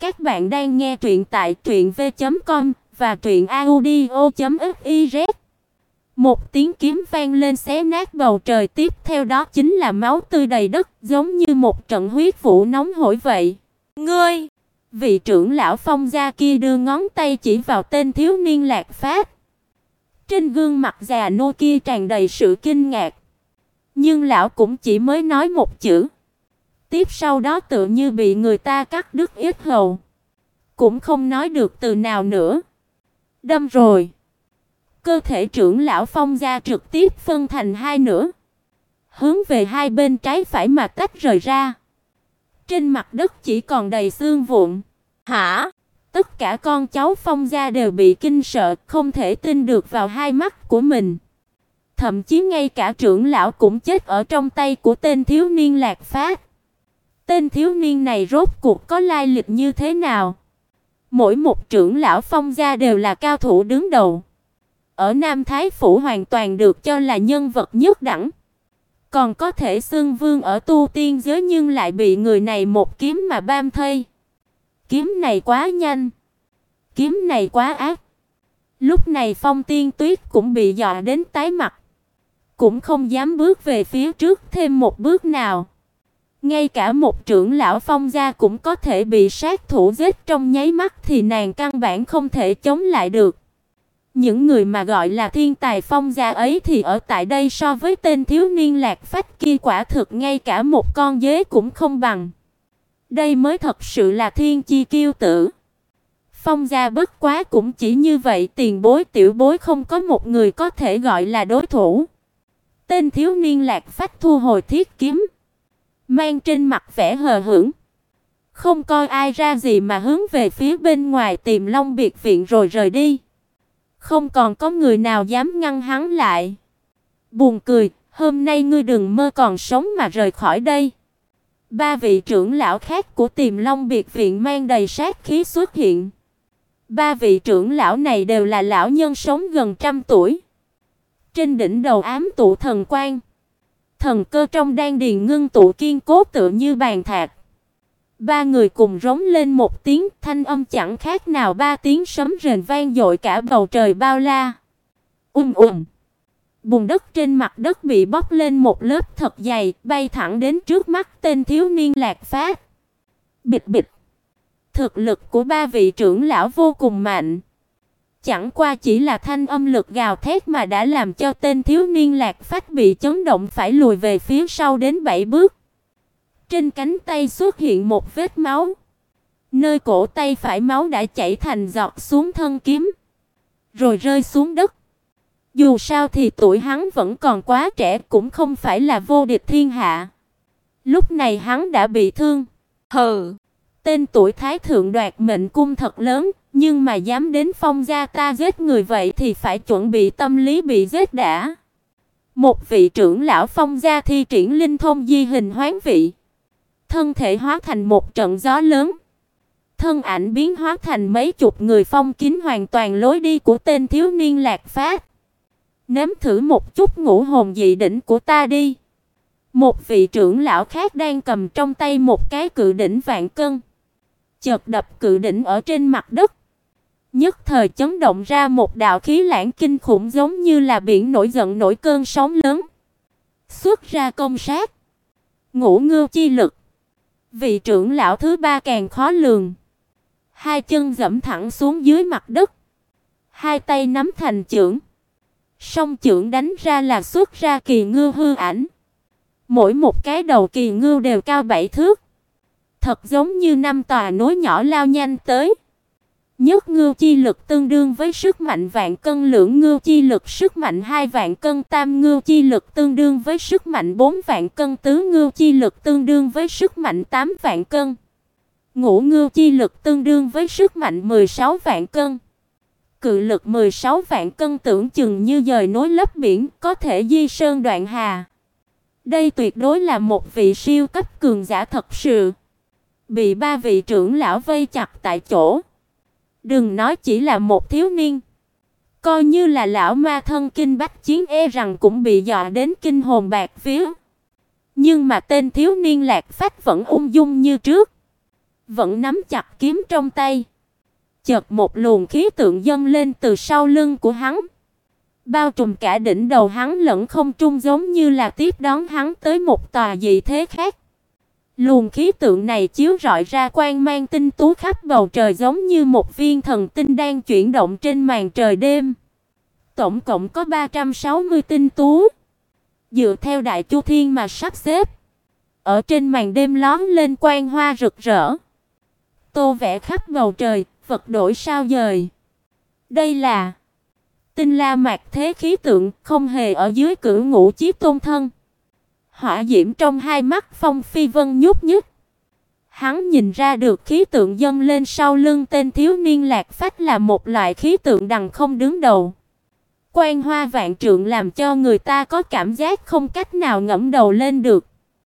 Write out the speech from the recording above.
Các bạn đang nghe truyện tại truyệnv.com và truyệnaudio.fiz. Một tiếng kiếm vang lên xé nát bầu trời, tiếp theo đó chính là máu tươi đầy đất, giống như một trận huyết vũ nóng hổi vậy. "Ngươi!" Vị trưởng lão Phong gia kia đưa ngón tay chỉ vào tên thiếu niên Lạc Phát. Trên gương mặt già nô kia tràn đầy sự kinh ngạc. Nhưng lão cũng chỉ mới nói một chữ. Tiếp sau đó tựa như bị người ta cắt đứt yết hầu, cũng không nói được từ nào nữa. Đâm rồi. Cơ thể trưởng lão Phong gia trực tiếp phân thành hai nửa, hướng về hai bên trái phải mà tách rời ra. Trên mặt đất chỉ còn đầy xương vụn. "Hả?" Tất cả con cháu Phong gia đều bị kinh sợ, không thể tin được vào hai mắt của mình. Thậm chí ngay cả trưởng lão cũng chết ở trong tay của tên thiếu niên Lạc Phát. Tên thiếu niên này rốt cuộc có lai lịch như thế nào? Mỗi một trưởng lão Phong gia đều là cao thủ đứng đầu. Ở Nam Thái phủ hoàn toàn được cho là nhân vật nhất đẳng. Còn có thể xưng vương ở tu tiên giới nhưng lại bị người này một kiếm mà băm thây. Kiếm này quá nhanh, kiếm này quá ác. Lúc này Phong Tiên Tuyết cũng bị dọa đến tái mặt, cũng không dám bước về phía trước thêm một bước nào. Ngay cả một trưởng lão Phong gia cũng có thể bị sát thủ giết trong nháy mắt thì nàng căn bản không thể chống lại được. Những người mà gọi là thiên tài Phong gia ấy thì ở tại đây so với tên thiếu niên Lạc Phách kia quả thực ngay cả một con dế cũng không bằng. Đây mới thật sự là thiên chi kiêu tử. Phong gia bất quá cũng chỉ như vậy, tiền bối tiểu bối không có một người có thể gọi là đối thủ. Tên thiếu niên Lạc Phách thu hồi thiết kiếm, mang trên mặt vẻ hờ hững, không coi ai ra gì mà hướng về phía bên ngoài tìm Long biệt viện rồi rời đi. Không còn có người nào dám ngăn hắn lại. Buồn cười, hôm nay ngươi đừng mơ còn sống mà rời khỏi đây. Ba vị trưởng lão khác của Tiềm Long biệt viện mang đầy sát khí xuất hiện. Ba vị trưởng lão này đều là lão nhân sống gần trăm tuổi. Trên đỉnh đầu ám tụ thần quang, thần cơ trong đan điền ngưng tụ kiên cố tựa như bàn thạch. Ba người cùng rống lên một tiếng, thanh âm chẳng khác nào ba tiếng sấm rền vang dội cả bầu trời bao la. Ùm um ùm. Bùn đất trên mặt đất bị bóc lên một lớp thật dày, bay thẳng đến trước mắt tên thiếu niên Lạc Phát. Bịch bịch. Thực lực của ba vị trưởng lão vô cùng mạnh. Chẳng qua chỉ là thanh âm lực gào thét mà đã làm cho tên thiếu niên Lạc phách bị chấn động phải lùi về phía sau đến bảy bước. Trên cánh tay xuất hiện một vết máu. Nơi cổ tay phải máu đã chảy thành giọt xuống thân kiếm, rồi rơi xuống đất. Dù sao thì tuổi hắn vẫn còn quá trẻ, cũng không phải là vô địch thiên hạ. Lúc này hắn đã bị thương. Hừ, tên tuổi thái thượng đoạt mệnh cung thật lớn, nhưng mà dám đến phong gia ta giết người vậy thì phải chuẩn bị tâm lý bị giết đã. Một vị trưởng lão phong gia thi triển linh thông di hình hoán vị, thân thể hóa thành một trận gió lớn. Thân ảnh biến hóa thành mấy chục người phong kín hoàn toàn lối đi của tên thiếu niên Lạc Phát. Nếm thử một chút ngũ hồn dị đỉnh của ta đi. Một vị trưởng lão khác đang cầm trong tay một cái cự đỉnh vạn cân. Chợt đập cự đỉnh ở trên mặt đất. Nhất thời chấn động ra một đạo khí lãng kinh khủng giống như là biển nổi giận nổi cơn sóng lớn. Xuất ra công sát. Ngũ ngưu chi lực. Vị trưởng lão thứ ba càng khó lường. Hai chân dẫm thẳng xuống dưới mặt đất. Hai tay nắm thành chưởng. Song chưởng đánh ra là xuất ra kỳ ngư hư ảnh. Mỗi một cái đầu kỳ ngư đều cao bảy thước. Thật giống như năm tòa núi nhỏ lao nhanh tới. Nhất ngưu chi lực tương đương với sức mạnh vạn cân lưỡng ngưu chi lực sức mạnh hai vạn cân tam ngưu chi lực tương đương với sức mạnh bốn vạn cân tứ ngưu chi lực tương đương với sức mạnh tám vạn cân. Ngũ ngưu chi lực tương đương với sức mạnh 16 vạn cân. Cự lực 16 vạn cân tưởng chừng như dời nối lấp biển, có thể di sơn đoạn hà. Đây tuyệt đối là một vị siêu cấp cường giả thật sự. Bị ba vị trưởng lão vây chặt tại chỗ. Đừng nói chỉ là một thiếu niên, coi như là lão ma thân kinh bách chiến e rằng cũng bị dọa đến kinh hồn bạc vía. Nhưng mà tên thiếu niên Lạc Phách vẫn ung dung như trước, vẫn nắm chặt kiếm trong tay. Chợt một luồng khí tượng dâng lên từ sau lưng của hắn, bao trùm cả đỉnh đầu hắn lẫn không trung giống như là tiếp đón hắn tới một tòa dị thế khác. Luồng khí tượng này chiếu rọi ra quang mang tinh tú khắp bầu trời giống như một viên thần tinh đang chuyển động trên màn trời đêm. Tổng cộng có 360 tinh tú. Dựa theo đại chu thiên mà sắp xếp. Ở trên màn đêm lóm lên quang hoa rực rỡ. Tô vẽ khắp bầu trời, vật đổi sao dời. Đây là Tinh La Mạc thế khí tượng, không hề ở dưới cửu ngũ chí tôn thân. Hỏa diễm trong hai mắt Phong Phi Vân nhúc nhích. Hắn nhìn ra được khí tượng dâng lên sau lưng tên thiếu niên Lạc Phách là một loại khí tượng đằng không đứng đầu. Quang hoa vạn trượng làm cho người ta có cảm giác không cách nào ngẩng đầu lên được.